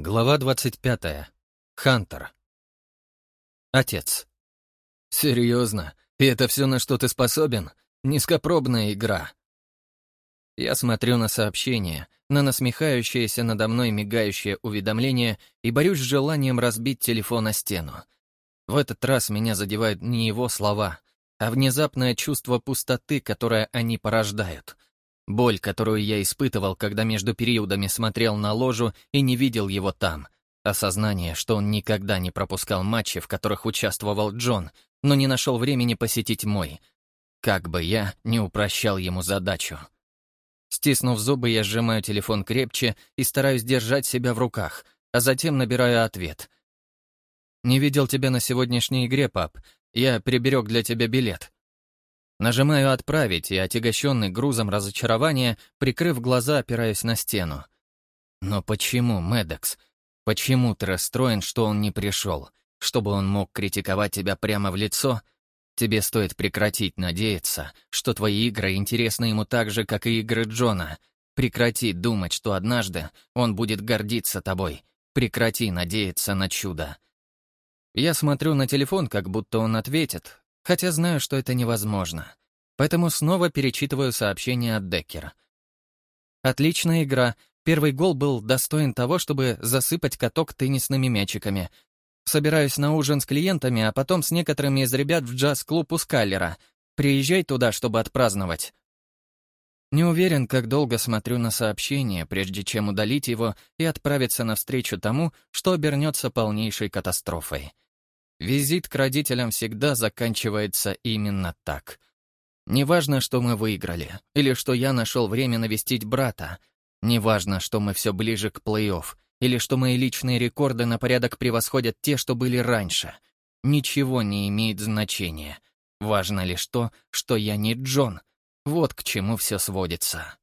Глава 25. Хантер. Отец. Серьезно? И это все, на что ты способен? Низкопробная игра. Я смотрю на сообщение, на насмехающееся надо мной мигающее уведомление и борюсь с желанием разбить телефон о стену. В этот раз меня задевают не его слова, а внезапное чувство пустоты, которое они порождают — Боль, которую я испытывал, когда между периодами смотрел на ложу и не видел его там. Осознание, что он никогда не пропускал матчи, в которых участвовал Джон, но не нашел времени посетить мой. Как бы я не упрощал ему задачу. Стиснув зубы, я сжимаю телефон крепче и стараюсь держать себя в руках, а затем набираю ответ. «Не видел тебя на сегодняшней игре, пап. Я приберег для тебя билет». Нажимаю «Отправить» и, отягощенный грузом разочарования, прикрыв глаза, опираюсь на стену. Но почему, Медекс? Почему ты расстроен, что он не пришел? Чтобы он мог критиковать тебя прямо в лицо? Тебе стоит прекратить надеяться, что твои игры интересны ему так же, как и игры Джона. Прекрати думать, что однажды он будет гордиться тобой. Прекрати надеяться на чудо. Я смотрю на телефон, как будто он ответит, хотя знаю, что это невозможно. Поэтому снова перечитываю сообщение от Деккера. Отличная игра. Первый гол был достоин того, чтобы засыпать каток теннисными мячиками. Собираюсь на ужин с клиентами, а потом с некоторыми из ребят в джаз-клуб у Скаллера. Приезжай туда, чтобы отпраздновать. Не уверен, как долго смотрю на сообщение, прежде чем удалить его и отправиться навстречу тому, что обернется полнейшей катастрофой. Визит к родителям всегда заканчивается именно так. Неважно, что мы выиграли, или что я нашел время навестить брата. Неважно, что мы все ближе к плей-офф, или что мои личные рекорды на порядок превосходят те, что были раньше. Ничего не имеет значения. Важно лишь то, что я не Джон. Вот к чему все сводится.